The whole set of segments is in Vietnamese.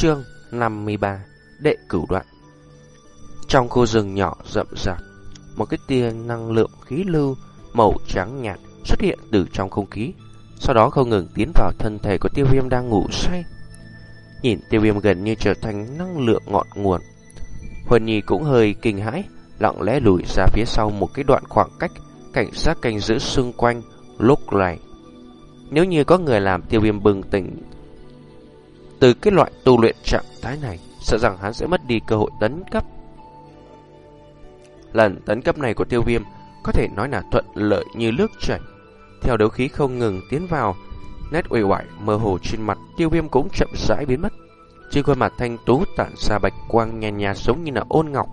Chương 53 Đệ cửu đoạn. Trong khu rừng nhỏ rậm rạp, Một cái tia năng lượng khí lưu Màu trắng nhạt xuất hiện từ trong không khí, Sau đó không ngừng tiến vào thân thể của tiêu viêm đang ngủ say. Nhìn tiêu viêm gần như trở thành năng lượng ngọn nguồn Huân Nhi cũng hơi kinh hãi, Lặng lẽ lùi ra phía sau một cái đoạn khoảng cách Cảnh sát canh giữ xung quanh Lúc này. Nếu như có người làm tiêu viêm bừng tỉnh từ cái loại tu luyện trạng thái này, sợ rằng hắn sẽ mất đi cơ hội tấn cấp. Lần tấn cấp này của tiêu viêm có thể nói là thuận lợi như nước chảy. Theo đấu khí không ngừng tiến vào, nét uể oải mơ hồ trên mặt tiêu viêm cũng chậm rãi biến mất. Trên khuôn mặt thanh tú tản ra bạch quang nhàn nhạt giống như là ôn ngọc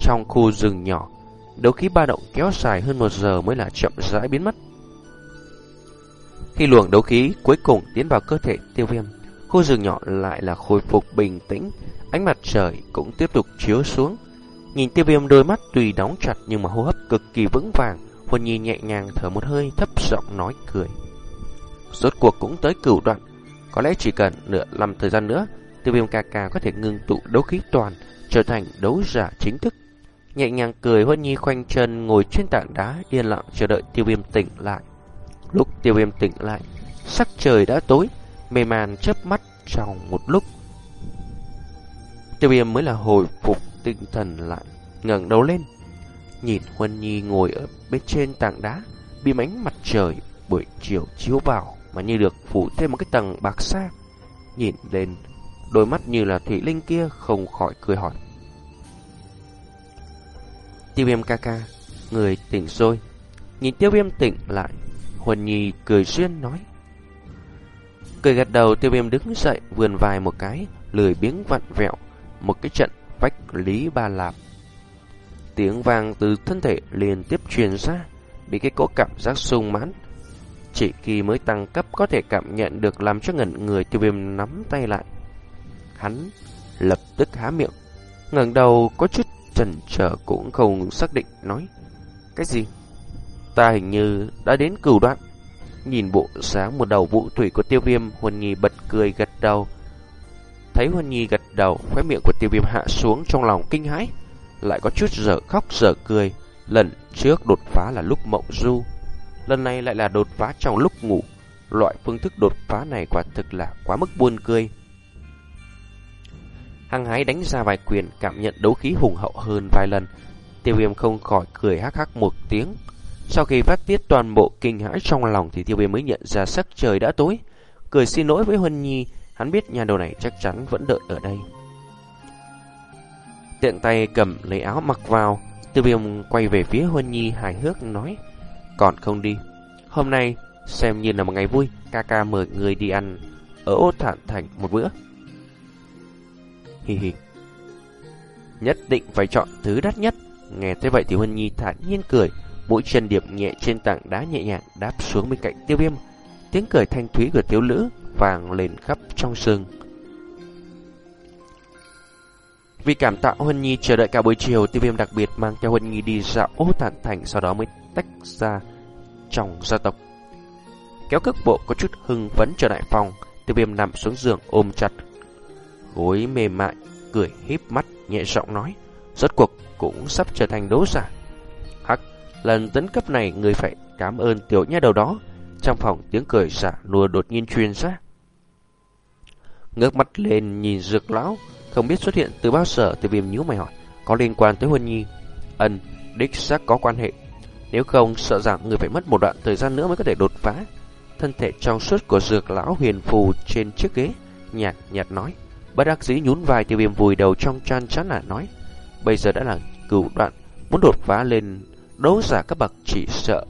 trong khu rừng nhỏ. Đấu khí ba động kéo dài hơn một giờ mới là chậm rãi biến mất. Khi luồng đấu khí cuối cùng tiến vào cơ thể tiêu viêm, Khu rừng nhỏ lại là khôi phục bình tĩnh, ánh mặt trời cũng tiếp tục chiếu xuống. Nhìn tiêu viêm đôi mắt tùy đóng chặt nhưng mà hô hấp cực kỳ vững vàng, Huân Nhi nhẹ nhàng thở một hơi thấp giọng nói cười. Rốt cuộc cũng tới cửu đoạn, có lẽ chỉ cần nửa năm thời gian nữa, tiêu viêm ca ca có thể ngưng tụ đấu khí toàn, trở thành đấu giả chính thức. Nhẹ nhàng cười Huân Nhi khoanh chân ngồi trên tảng đá yên lặng chờ đợi tiêu viêm tỉnh lại. Lúc tiêu viêm tỉnh lại, sắc trời đã tối, mê man chớp mắt trong một lúc. Tiêu viêm mới là hồi phục tinh thần lại, ngẩng đầu lên, nhìn Huân Nhi ngồi ở bên trên tảng đá, bị ánh mặt trời buổi chiều chiếu vào mà như được phủ thêm một cái tầng bạc xa. Nhìn lên, đôi mắt như là thủy linh kia không khỏi cười hỏi. Tiêu viêm ca ca, người tỉnh rồi. Nhìn tiêu viêm tỉnh lại, Huân Nhi cười duyên nói. Cười gật đầu, tiêu viêm đứng dậy vườn vài một cái, Lười biếng vặn vẹo, Một cái trận vách lý ba lạp. Tiếng vang từ thân thể liên tiếp truyền ra, Bị cái cỗ cảm giác sung mãn. Chỉ khi mới tăng cấp có thể cảm nhận được làm cho ngẩn người, tiêu viêm nắm tay lại. Hắn lập tức há miệng, ngẩng đầu có chút chần chờ cũng không xác định, nói, Cái gì? Ta hình như đã đến cửu đoạn. Nhìn bộ dáng một đầu vũ thủy của tiêu viêm, Huân Nhi bật cười gật đầu. Thấy Huân Nhi gật đầu, khóe miệng của tiêu viêm hạ xuống trong lòng kinh hãi. Lại có chút dở khóc dở cười. Lần trước đột phá là lúc mộng du. Lần này lại là đột phá trong lúc ngủ. Loại phương thức đột phá này quả thực là quá mức buồn cười. Hăng hái đánh ra vài quyền cảm nhận đấu khí hùng hậu hơn vài lần. Tiêu viêm không khỏi cười hắc hắc một tiếng. Sau khi phát tiết toàn bộ kinh hãi trong lòng thì tiêu viêm mới nhận ra sắc trời đã tối. Cười xin lỗi với Huân Nhi, hắn biết nhà đầu này chắc chắn vẫn đợi ở đây. Tiện tay cầm lấy áo mặc vào, tiêu viêm quay về phía Huân Nhi hài hước nói. Còn không đi, hôm nay xem như là một ngày vui, ca ca mời người đi ăn ở ô thản thành một bữa. Hi hi. Nhất định phải chọn thứ đắt nhất. Nghe thế vậy thì Huân Nhi thản nhiên cười, Mũi chân điệp nhẹ trên tảng đá nhẹ nhàng đáp xuống bên cạnh tiêu viêm. Tiếng cười thanh thúy của thiếu nữ vàng lên khắp trong sương. Vì cảm tạ Huân Nhi chờ đợi cả buổi chiều, tiêu viêm đặc biệt mang theo Huân Nhi đi dạo ô thản thành, sau đó mới tách ra trong gia tộc. Kéo cước bộ có chút hưng phấn trở lại phòng, tiêu viêm nằm xuống giường ôm chặt. Gối mềm mại, cười híp mắt, nhẹ giọng nói, rốt cuộc cũng sắp trở thành đấu giả. Lần tấn cấp này người phải cảm ơn tiểu nha đầu đó. Trong phòng tiếng cười xả lùa đột nhiên truyền ra. Ngước mắt lên nhìn dược lão, không biết xuất hiện từ bao giờ từ viêm nhíu mày hỏi, có liên quan tới Huân Nhi. Ân, đích xác có quan hệ. Nếu không, sợ rằng người phải mất một đoạn thời gian nữa mới có thể đột phá. Thân thể trong suốt của dược lão huyền phù trên chiếc ghế, nhạt nhạt nói. Bất đắc dĩ nhún vai tiêu viêm vùi đầu trong chan chán là nói. Bây giờ đã là cửu đoạn, muốn đột phá lên đấu giả các bậc chỉ sợ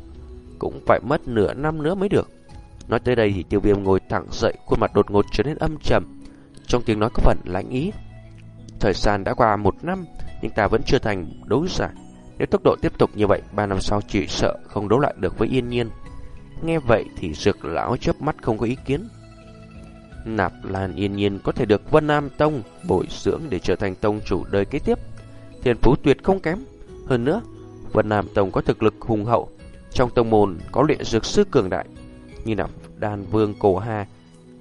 cũng phải mất nửa năm nữa mới được. Nói tới đây thì tiêu viêm ngồi thẳng dậy, khuôn mặt đột ngột trở nên âm trầm. Trong tiếng nói có phần lãnh ý. Thời gian đã qua một năm, nhưng ta vẫn chưa thành đấu giả. Nếu tốc độ tiếp tục như vậy, ba năm sau chỉ sợ không đấu lại được với yên nhiên. Nghe vậy thì dược lão chớp mắt không có ý kiến. Nạp Lan yên nhiên có thể được Vân Nam Tông bồi dưỡng để trở thành tông chủ đời kế tiếp. Thiên phú tuyệt không kém. Hơn nữa, Vân Nam Tông có thực lực hùng hậu, trong tông môn có luyện dược sư cường đại, như là đàn vương cổ hà.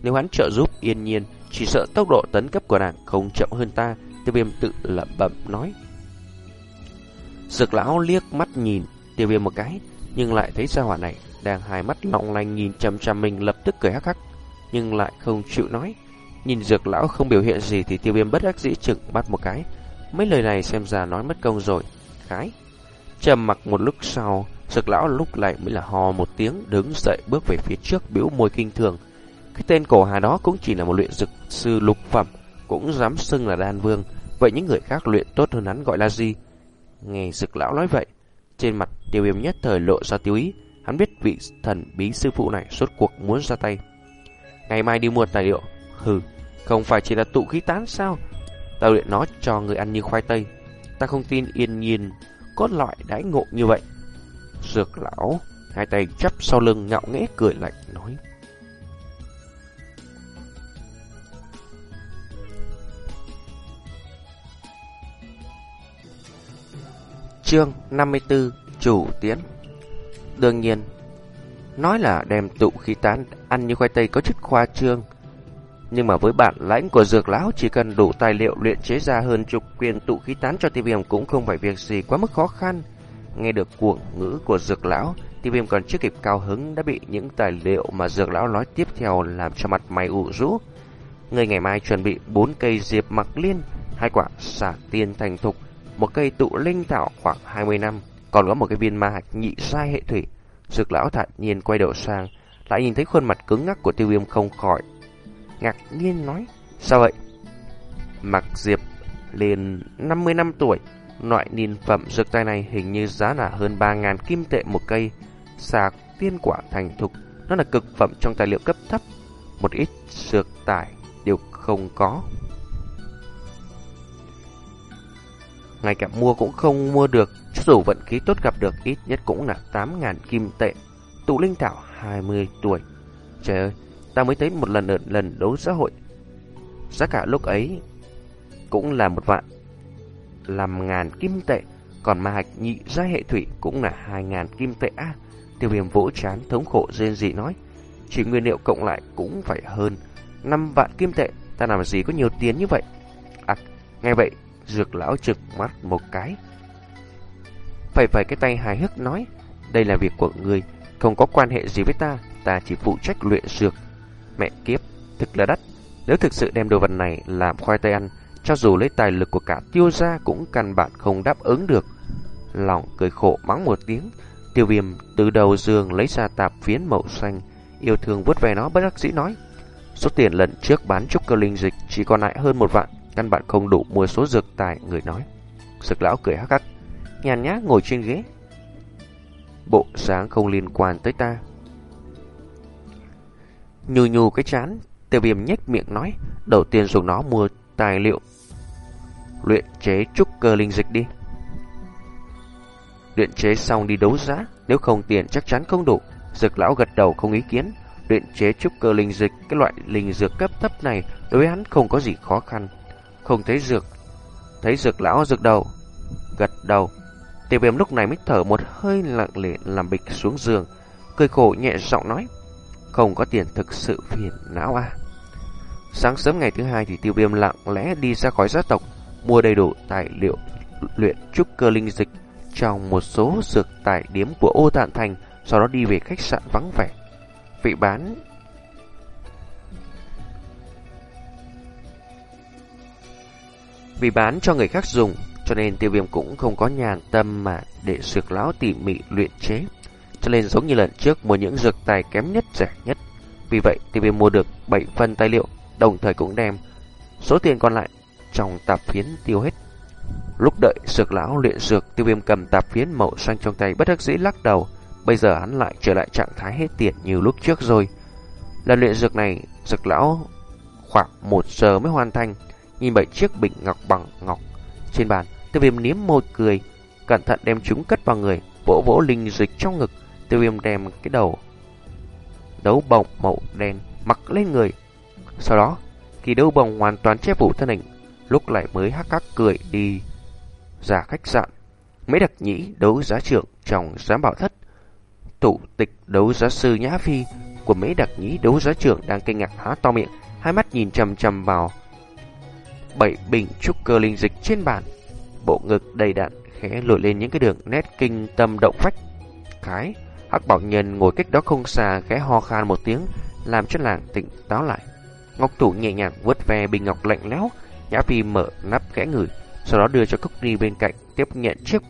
Nếu hắn trợ giúp yên nhiên, chỉ sợ tốc độ tấn cấp của nàng không chậm hơn ta, tiêu viêm tự lẩm bẩm nói. Dược lão liếc mắt nhìn tiêu viêm một cái, nhưng lại thấy ra hỏa này đang hai mắt long lanh nhìn chăm chăm mình lập tức cười hắc hắc, nhưng lại không chịu nói. Nhìn dược lão không biểu hiện gì thì tiêu viêm bất đắc dĩ chừng bắt một cái. Mấy lời này xem ra nói mất công rồi. Khái. Trầm mặc một lúc sau, sực lão lúc lại mới là hò một tiếng đứng dậy bước về phía trước biểu môi kinh thường. Cái tên cổ hà đó cũng chỉ là một luyện dược sư lục phẩm, cũng dám xưng là đan vương. Vậy những người khác luyện tốt hơn hắn gọi là gì? Nghe sực lão nói vậy, trên mặt tiêu viêm nhất thời lộ ra tiêu ý. Hắn biết vị thần bí sư phụ này suốt cuộc muốn ra tay. Ngày mai đi mua tài liệu. Hừ, không phải chỉ là tụ khí tán sao? Ta luyện nó cho người ăn như khoai tây. Ta không tin yên nhiên có loại đãi ngộ như vậy. Dược lão, hai tay chắp sau lưng ngạo nghễ cười lạnh nói. Chương 54 Chủ Tiến Đương nhiên Nói là đem tụ khí tán ăn như khoai tây có chất khoa trương nhưng mà với bản lãnh của dược lão Chỉ cần đủ tài liệu luyện chế ra hơn chục quyền tụ khí tán cho tiêu viêm Cũng không phải việc gì quá mức khó khăn Nghe được cuồng ngữ của dược lão Tiêu viêm còn chưa kịp cao hứng Đã bị những tài liệu mà dược lão nói tiếp theo Làm cho mặt mày ủ rũ Người ngày mai chuẩn bị bốn cây diệp mặc liên hai quả xả tiên thành thục một cây tụ linh thảo khoảng 20 năm, còn có một cái viên ma hạch nhị sai hệ thủy. Dược lão thản nhiên quay đầu sang, lại nhìn thấy khuôn mặt cứng ngắc của tiêu viêm không khỏi. Ngạc nhiên nói, sao vậy? Mặc diệp liền 50 năm tuổi, loại niên phẩm dược tài này hình như giá là hơn 3.000 kim tệ một cây, sạc tiên quả thành thục, nó là cực phẩm trong tài liệu cấp thấp, một ít dược tải đều không có. ngay cả mua cũng không mua được, dù vận khí tốt gặp được ít nhất cũng là 8.000 kim tệ. Tụ linh thảo 20 tuổi. Trời ơi, ta mới thấy một lần ở lần đấu xã hội. Giá cả lúc ấy cũng là một vạn làm ngàn kim tệ, còn ma hạch nhị gia hệ thủy cũng là hai ngàn kim tệ. À, tiêu viêm vỗ chán thống khổ rên dị nói, chỉ nguyên liệu cộng lại cũng phải hơn năm vạn kim tệ, ta làm gì có nhiều tiền như vậy. À, nghe vậy Dược lão trực mắt một cái. Phải phải cái tay hài hước nói, đây là việc của người, không có quan hệ gì với ta, ta chỉ phụ trách luyện dược. Mẹ kiếp, thực là đắt. Nếu thực sự đem đồ vật này làm khoai tây ăn, cho dù lấy tài lực của cả tiêu gia cũng căn bản không đáp ứng được. Lòng cười khổ mắng một tiếng, tiêu viêm từ đầu giường lấy ra tạp phiến màu xanh, yêu thương vuốt về nó bất đắc dĩ nói. Số tiền lần trước bán trúc cơ linh dịch chỉ còn lại hơn một vạn, Căn bản không đủ mua số dược tài Người nói Sực lão cười hắc hắc Nhàn nhã ngồi trên ghế Bộ sáng không liên quan tới ta Nhù nhù cái chán, Tiêu viêm nhếch miệng nói, Đầu tiên dùng nó mua tài liệu. Luyện chế trúc cơ linh dịch đi. Luyện chế xong đi đấu giá, Nếu không tiền chắc chắn không đủ. Dược lão gật đầu không ý kiến. Luyện chế trúc cơ linh dịch, Cái loại linh dược cấp thấp này, Đối với hắn không có gì khó khăn. Không thấy dược Thấy dược lão dược đầu, Gật đầu. Tiêu viêm lúc này mới thở một hơi lặng lẽ, làm bịch xuống giường, Cười khổ nhẹ giọng nói không có tiền thực sự phiền não à Sáng sớm ngày thứ hai thì tiêu viêm lặng lẽ đi ra khỏi gia tộc Mua đầy đủ tài liệu luyện trúc cơ linh dịch Trong một số dược tài điếm của ô tạn thành Sau đó đi về khách sạn vắng vẻ Vị bán Vì bán cho người khác dùng, cho nên tiêu viêm cũng không có nhàn tâm mà để dược lão tỉ mỉ luyện chế. Cho nên giống như lần trước mua những dược tài kém nhất rẻ nhất. Vì vậy tiêu viêm mua được 7 phần tài liệu, đồng thời cũng đem số tiền còn lại trong tạp phiến tiêu hết. Lúc đợi dược lão luyện dược, tiêu viêm cầm tạp phiến màu xanh trong tay bất đắc dĩ lắc đầu. Bây giờ hắn lại trở lại trạng thái hết tiền như lúc trước rồi. Lần luyện dược này, dược lão khoảng 1 giờ mới hoàn thành. Nhìn bảy chiếc bình ngọc bằng ngọc trên bàn, tiêu viêm niếm môi cười, cẩn thận đem chúng cất vào người, vỗ vỗ linh dịch trong ngực, tiêu viêm đem cái đầu đấu bồng màu đen mặc lên người. Sau đó, khi đấu bồng hoàn toàn che phủ thân hình, lúc lại mới hắc hắc cười đi ra khách sạn. Mấy đặc nhĩ đấu giá trưởng trong giám bảo thất, Tụ tịch đấu giá sư Nhã Phi của mấy đặc nhĩ đấu giá trưởng đang kinh ngạc há to miệng, hai mắt nhìn chầm chầm vào bảy bình trúc cơ linh dịch trên bàn. Bộ ngực đầy đặn khẽ lội lên những cái đường nét kinh tâm động phách. Cái, hắc bảo nhân ngồi cách đó không xa khẽ ho khan một tiếng, làm cho làng tỉnh táo lại. Ngọc thủ nhẹ nhàng vuốt ve bình ngọc lạnh lẽo, Nhã Phi mở nắp khẽ ngửi, sau đó đưa cho Cốc Ni bên cạnh tiếp nhận chiếc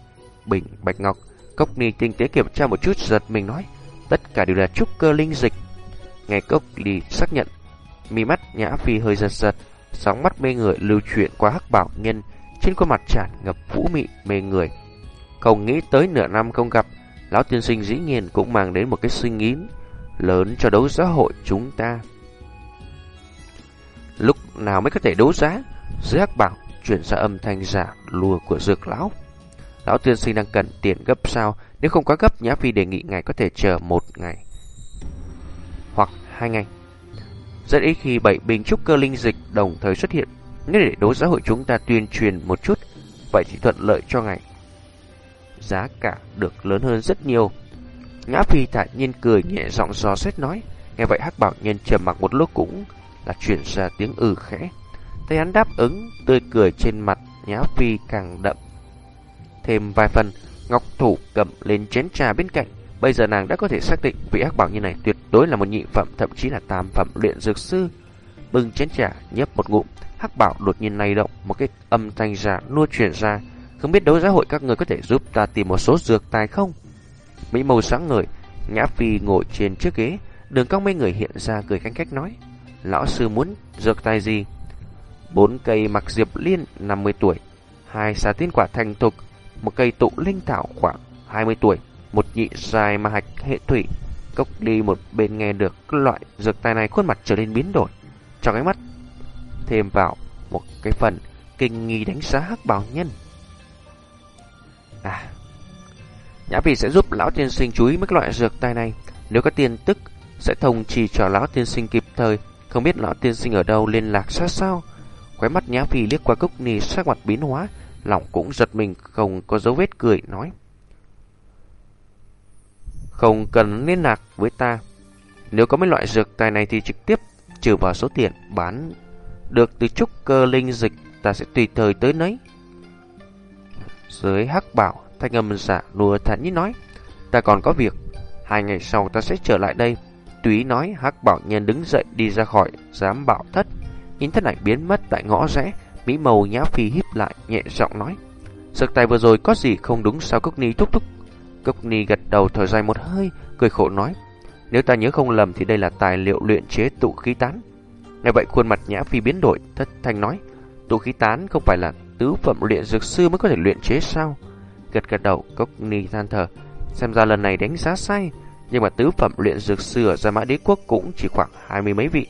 bình bạch ngọc. Cốc Ni tinh tế kiểm tra một chút giật mình nói, tất cả đều là trúc cơ linh dịch. Nghe Cốc Ni xác nhận, mi mắt Nhã Phi hơi giật giật, sóng mắt mê người lưu chuyển qua hắc bảo nhân, trên khuôn mặt tràn ngập vũ mị mê người. Không nghĩ tới nửa năm không gặp, lão tiên sinh dĩ nhiên cũng mang đến một cái suy nghĩ lớn cho đấu giá hội chúng ta. Lúc nào mới có thể đấu giá? Dưới hắc bảo chuyển ra âm thanh giả lùa của dược lão. Lão tiên sinh đang cần tiền gấp sao? Nếu không quá gấp, Nhã Phi đề nghị ngài có thể chờ một ngày hoặc hai ngày. Rất ít khi bảy bình trúc cơ linh dịch đồng thời xuất hiện. Nếu để đấu giá hội chúng ta tuyên truyền một chút, vậy thì thuận lợi cho ngài. Giá cả được lớn hơn rất nhiều. Ngã Phi thản nhiên cười nhẹ giọng dò xét nói. Nghe vậy hắc bảo nhân trầm mặc một lúc cũng là chuyển ra tiếng ừ khẽ. Thấy hắn đáp ứng, tươi cười trên mặt Nhã Phi càng đậm. Thêm vài phần, Ngọc Thủ cầm lên chén trà bên cạnh. Bây giờ nàng đã có thể xác định vị hắc bảo Nhân này tuyệt đối là một nhị phẩm, thậm chí là tam phẩm luyện dược sư. Bưng chén trà, nhấp một ngụm, hắc bảo đột nhiên lay động, một cái âm thanh giả nua chuyển ra. Không biết đấu giá hội các người có thể giúp ta tìm một số dược tài không? Mỹ màu sáng ngời, Nhã Phi ngồi trên chiếc ghế, đường cong mấy người hiện ra cười khanh khách nói. Lão sư muốn dược tài gì? Bốn cây mặc diệp liên 50 tuổi, hai xà tiên quả thành thục, một cây tụ linh thảo khoảng 20 tuổi, một nhị dài mà hạch hệ thủy. Cốc đi một bên nghe được loại dược tài này khuôn mặt trở nên biến đổi. Trong ánh mắt thêm vào một cái phần kinh nghi đánh giá hắc bảo nhân. À, Nhã Phi sẽ giúp lão tiên sinh chú ý mấy loại dược tài này. Nếu có tiền tức, sẽ thông trì cho lão tiên sinh kịp thời. Không biết lão tiên sinh ở đâu liên lạc sát sao? Khóe mắt Nhã Phi liếc qua Cốc nì sắc mặt biến hóa, lòng cũng giật mình không có dấu vết cười nói. Không cần liên lạc với ta. Nếu có mấy loại dược tài này thì trực tiếp trừ vào số tiền bán được từ trúc cơ linh dịch ta sẽ tùy thời tới nấy. Dưới hắc bảo, thanh âm giả đùa thản nhiên nói, ta còn có việc, hai ngày sau ta sẽ trở lại đây. Túy nói hắc bảo nhân đứng dậy đi ra khỏi giám bảo thất, nhìn thân ảnh biến mất tại ngõ rẽ, mỹ màu nhã phi híp lại nhẹ giọng nói, sực tài vừa rồi có gì không đúng sao cốc ni thúc thúc. Cốc ni gật đầu thở dài một hơi, cười khổ nói, nếu ta nhớ không lầm thì đây là tài liệu luyện chế tụ khí tán. Nghe vậy khuôn mặt Nhã Phi biến đổi, thất thanh nói, tụ khí tán không phải là tứ phẩm luyện dược sư mới có thể luyện chế sao? Gật gật đầu, Cốc Ni than thở, xem ra lần này đánh giá sai, nhưng mà tứ phẩm luyện dược sư ở Gia Mã Đế Quốc cũng chỉ khoảng hai mươi mấy vị.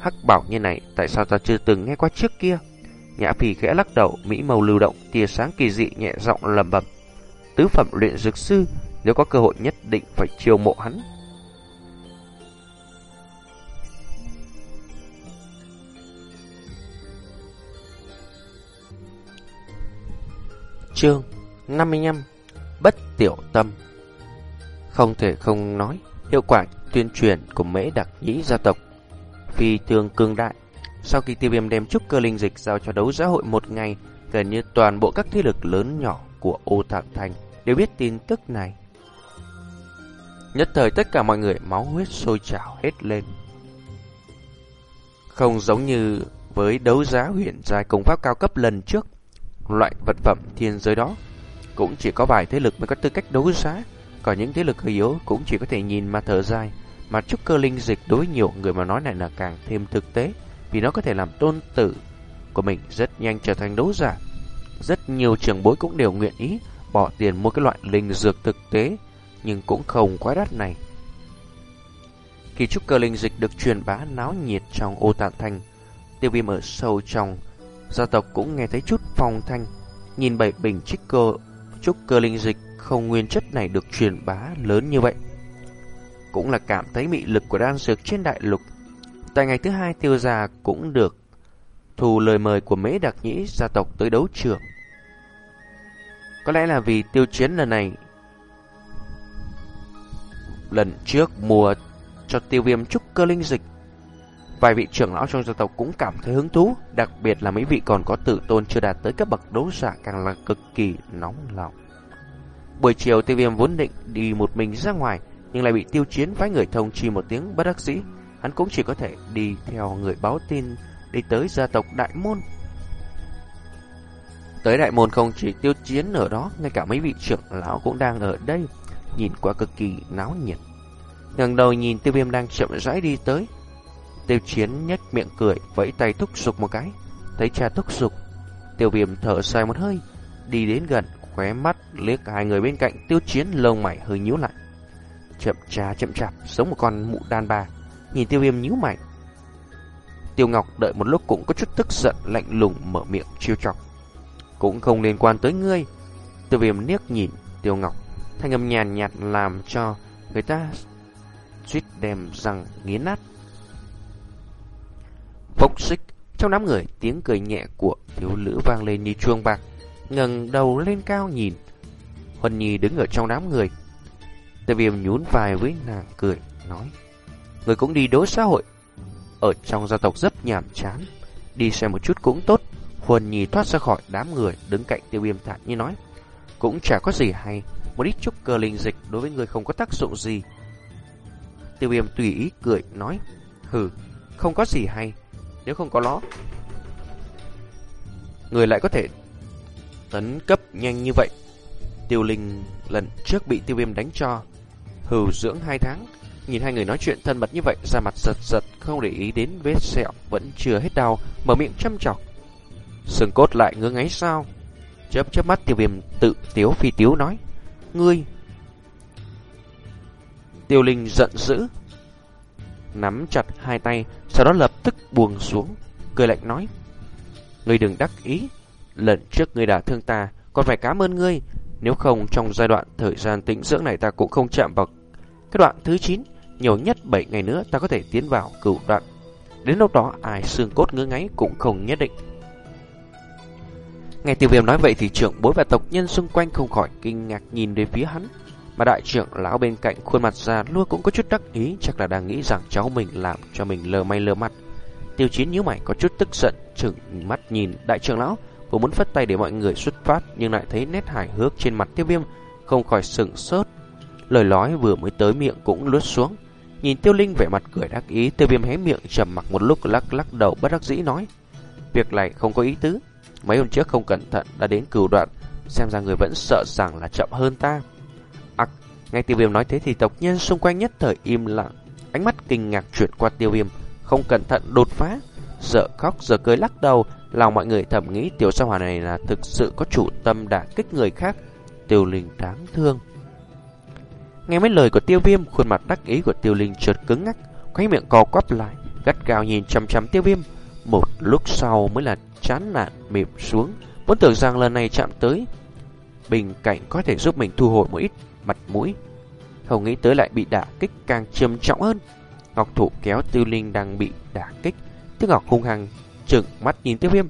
Hắc bảo như này, tại sao ta chưa từng nghe qua trước kia? Nhã Phi khẽ lắc đầu, mỹ màu lưu động, tia sáng kỳ dị nhẹ giọng lầm bầm Tứ phẩm luyện dược sư, nếu có cơ hội nhất định phải chiêu mộ hắn. Chương 55 Bất tiểu tâm. Không thể không nói, Hiệu quả tuyên truyền của mễ đặc nhĩ gia tộc Phi thường cương đại. Sau khi tiêu viêm đem trúc cơ linh dịch Giao cho đấu giá hội một ngày, Gần như toàn bộ các thế lực lớn nhỏ Của ô thạc thành Đều biết tin tức này. Nhất thời tất cả mọi người máu huyết sôi trào hết lên. Không giống như với đấu giá huyền giai công pháp cao cấp lần trước loại vật phẩm thiên giới đó. Cũng chỉ có vài thế lực mới có tư cách đấu giá, còn những thế lực hơi yếu cũng chỉ có thể nhìn mà thở dài. Mà trúc cơ linh dịch đối nhiều người mà nói này là càng thêm thực tế, vì nó có thể làm tôn tử của mình rất nhanh trở thành đấu giả. Rất nhiều trường bối cũng đều nguyện ý bỏ tiền mua cái loại linh dược thực tế, nhưng cũng không quá đắt này. Khi trúc cơ linh dịch được truyền bá náo nhiệt trong ô tạng thành, tiêu viêm ở sâu trong Gia tộc cũng nghe thấy chút phong thanh, Nhìn bảy bình trích cơ Trúc cơ linh dịch không nguyên chất này được truyền bá lớn như vậy. Cũng là cảm thấy mị lực của đan dược trên đại lục. Tại ngày thứ hai tiêu gia cũng được Thù lời mời của mễ đặc nhĩ gia tộc tới đấu trường. Có lẽ là vì tiêu chiến lần này, Lần trước mùa cho tiêu viêm trúc cơ linh dịch Vài vị trưởng lão trong gia tộc cũng cảm thấy hứng thú, đặc biệt là mấy vị còn có tự tôn chưa đạt tới cấp bậc đấu giả càng là cực kỳ nóng lòng. Buổi chiều tiêu viêm vốn định đi một mình ra ngoài, nhưng lại bị tiêu chiến phái người thông chi một tiếng bất đắc dĩ. Hắn cũng chỉ có thể đi theo người báo tin đi tới gia tộc Đại Môn. Tới Đại Môn không chỉ tiêu chiến ở đó, ngay cả mấy vị trưởng lão cũng đang ở đây, nhìn qua cực kỳ náo nhiệt. ngẩng đầu nhìn tiêu viêm đang chậm rãi đi tới, Tiêu chiến nhếch miệng cười, vẫy tay thúc giục một cái. Thấy cha thúc giục, tiêu viêm thở dài một hơi, đi đến gần, khóe mắt liếc hai người bên cạnh tiêu chiến lông mày hơi nhíu lại. Chậm cha chậm chạp, giống một con mụ đàn bà, nhìn tiêu viêm nhíu mày. Tiêu Ngọc đợi một lúc cũng có chút tức giận lạnh lùng mở miệng chiêu chọc. Cũng không liên quan tới ngươi. Tiêu viêm niếc nhìn Tiêu Ngọc, thanh âm nhàn nhạt làm cho người ta suýt đem rằng nghiến nát. Phốc xích, trong đám người tiếng cười nhẹ của thiếu nữ vang lên như chuông bạc, ngẩng đầu lên cao nhìn. Huân Nhi đứng ở trong đám người. Tề viêm nhún vai với nàng cười, nói. Người cũng đi đối xã hội. Ở trong gia tộc rất nhàm chán. Đi xem một chút cũng tốt. Huân Nhi thoát ra khỏi đám người đứng cạnh tiêu viêm thản như nói. Cũng chả có gì hay. Một ít chút cơ linh dịch đối với người không có tác dụng gì. Tiêu viêm tùy ý cười, nói. Hừ, không có gì hay. Nếu không có nó Người lại có thể Tấn cấp nhanh như vậy. Tiêu Linh lần trước bị tiêu viêm đánh cho Hừu dưỡng 2 tháng. Nhìn hai người nói chuyện thân mật như vậy ra mặt giật giật Không để ý đến vết sẹo Vẫn chưa hết đau Mở miệng chăm chọc. Sừng cốt lại ngứa ngáy sao? Chớp chớp mắt tiêu viêm tự tiếu phi tiếu nói Ngươi. Tiêu Linh giận dữ nắm chặt hai tay, sau đó lập tức buông xuống, cười lạnh nói. Ngươi đừng đắc ý, lần trước ngươi đã thương ta, còn phải cảm ơn ngươi, nếu không trong giai đoạn thời gian tĩnh dưỡng này ta cũng không chạm vào cái đoạn thứ 9, nhiều nhất 7 ngày nữa ta có thể tiến vào cửu đoạn. Đến lúc đó ai xương cốt ngứa ngáy cũng không nhất định. Nghe tiêu viêm nói vậy thì trưởng bối và tộc nhân xung quanh không khỏi kinh ngạc nhìn về phía hắn. Mà đại trưởng lão bên cạnh khuôn mặt già luôn cũng có chút đắc ý, chắc là đang nghĩ rằng cháu mình làm cho mình lờ may lờ mặt. Tiêu chiến nhíu mày có chút tức giận, chừng mắt nhìn đại trưởng lão, vừa muốn phất tay để mọi người xuất phát nhưng lại thấy nét hài hước trên mặt tiêu viêm, không khỏi sừng sốt. Lời nói vừa mới tới miệng cũng lướt xuống. Nhìn tiêu linh vẻ mặt cười đắc ý, tiêu viêm hé miệng trầm mặc một lúc lắc lắc đầu bất đắc dĩ nói. Việc này không có ý tứ, mấy hôm trước không cẩn thận đã đến cửu đoạn, xem ra người vẫn sợ rằng là chậm hơn ta. Ngay tiêu viêm nói thế thì tộc nhân xung quanh nhất thời im lặng, ánh mắt kinh ngạc chuyển qua tiêu viêm, không cẩn thận đột phá, sợ khóc giờ cười lắc đầu, lòng mọi người thầm nghĩ tiểu sao hòa này là thực sự có chủ tâm đả kích người khác, tiêu linh đáng thương. Nghe mấy lời của tiêu viêm, khuôn mặt đắc ý của tiêu linh chợt cứng ngắc, khóe miệng co quắp lại, gắt gao nhìn chăm chăm tiêu viêm. Một lúc sau mới là chán nản mềm xuống, vốn tưởng rằng lần này chạm tới. Bình cảnh có thể giúp mình thu hồi một ít mặt mũi. Không nghĩ tới lại bị đả kích càng trầm trọng hơn. Ngọc Thủ kéo Tiêu Linh đang bị đả kích. Tiêu Ngọc hung hăng trừng mắt nhìn Tiêu Viêm.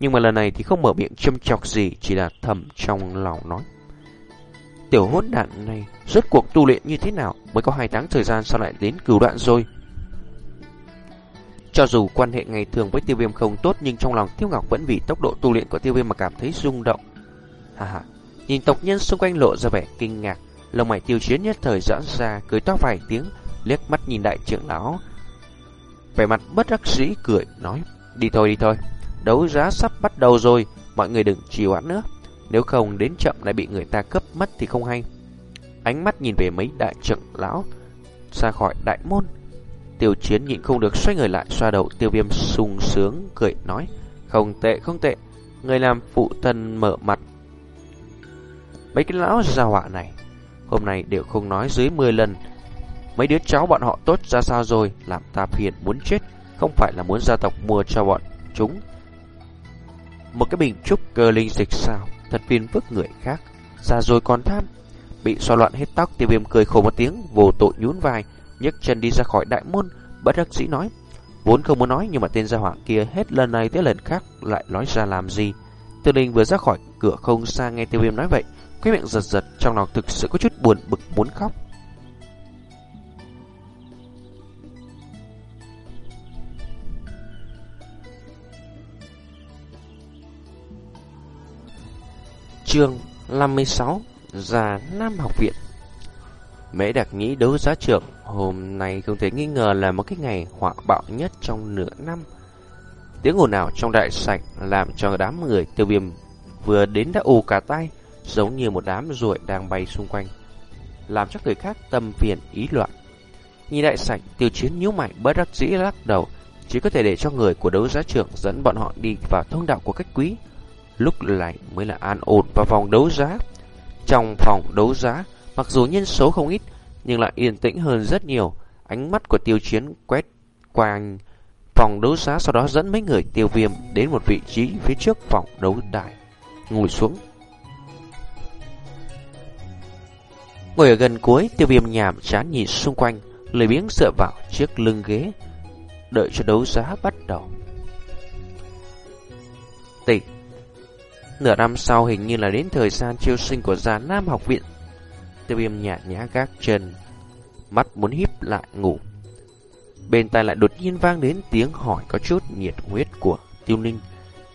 Nhưng mà lần này thì không mở miệng châm chọc gì, chỉ là thầm trong lòng nói. Tiểu hỗn đạn này rốt cuộc tu luyện như thế nào mới có hai tháng thời gian sao lại đến cửu đoạn rồi. Cho dù quan hệ ngày thường với tiêu viêm không tốt nhưng trong lòng Tiêu Ngọc vẫn vì tốc độ tu luyện của tiêu viêm mà cảm thấy rung động. Hà hà, Nhìn tộc nhân xung quanh lộ ra vẻ kinh ngạc, lông mày tiêu chiến nhất thời giãn ra, cười to vài tiếng, liếc mắt nhìn đại trưởng lão. Vẻ mặt bất đắc dĩ cười, nói, đi thôi đi thôi, đấu giá sắp bắt đầu rồi, mọi người đừng trì hoãn nữa, nếu không đến chậm lại bị người ta cấp mất thì không hay. Ánh mắt nhìn về mấy đại trưởng lão, ra khỏi đại môn. Tiêu chiến nhịn không được xoay người lại xoa đầu tiêu viêm sung sướng, cười nói, không tệ không tệ, người làm phụ thân mở mặt Mấy cái lão gia họa này, Hôm nay đều không nói dưới 10 lần. Mấy đứa cháu bọn họ tốt ra sao rồi, Làm ta phiền muốn chết, Không phải là muốn gia tộc mua cho bọn chúng. Một cái bình trúc cơ linh dịch sao, Thật phiền phức người khác. Ra rồi còn tham, Bị xoa loạn hết tóc, tiêu viêm cười khổ một tiếng, Vô tội nhún vai, nhấc chân đi ra khỏi đại môn. Bất đắc dĩ nói, Vốn không muốn nói, nhưng mà tên gia họa kia hết lần này tới lần khác lại nói ra làm gì? Tiêu linh vừa ra khỏi cửa không xa nghe tiêu viêm nói vậy cái miệng giật giật, trong lòng thực sự có chút buồn bực, muốn khóc chương 56 Già Nam Học Viện Mễ đặc nghĩ đấu giá trưởng, hôm nay không thể nghi ngờ là một cái ngày họa bạo nhất trong nửa năm. Tiếng ồn nào trong đại sảnh làm cho đám người tiêu viêm vừa đến đã ù cả tay. Giống như một đám ruồi đang bay xung quanh, Làm cho người khác tâm phiền ý loạn. Nhìn đại sảnh, tiêu chiến nhíu mày, bất đắc dĩ lắc đầu, Chỉ có thể để cho người của đấu giá trưởng Dẫn bọn họ đi vào thông đạo của cách quý. Lúc này mới là an ổn vào phòng đấu giá. Trong phòng đấu giá, Mặc dù nhân số không ít, Nhưng lại yên tĩnh hơn rất nhiều. Ánh mắt của tiêu chiến quét qua phòng đấu giá, Sau đó dẫn mấy người tiêu viêm Đến một vị trí phía trước phòng đấu đài, Ngồi xuống. Ngồi ở gần cuối Tiêu viêm nhảm chán nhìn xung quanh, Lười biếng dựa vào chiếc lưng ghế, Đợi cho đấu giá bắt đầu. Tỷ Nửa năm sau hình như là đến thời gian chiêu sinh của già Nam học viện. Tiêu viêm nhả nhã gác chân, Mắt muốn híp lại ngủ. Bên tai lại đột nhiên vang đến tiếng hỏi có chút nhiệt huyết của tiêu ninh.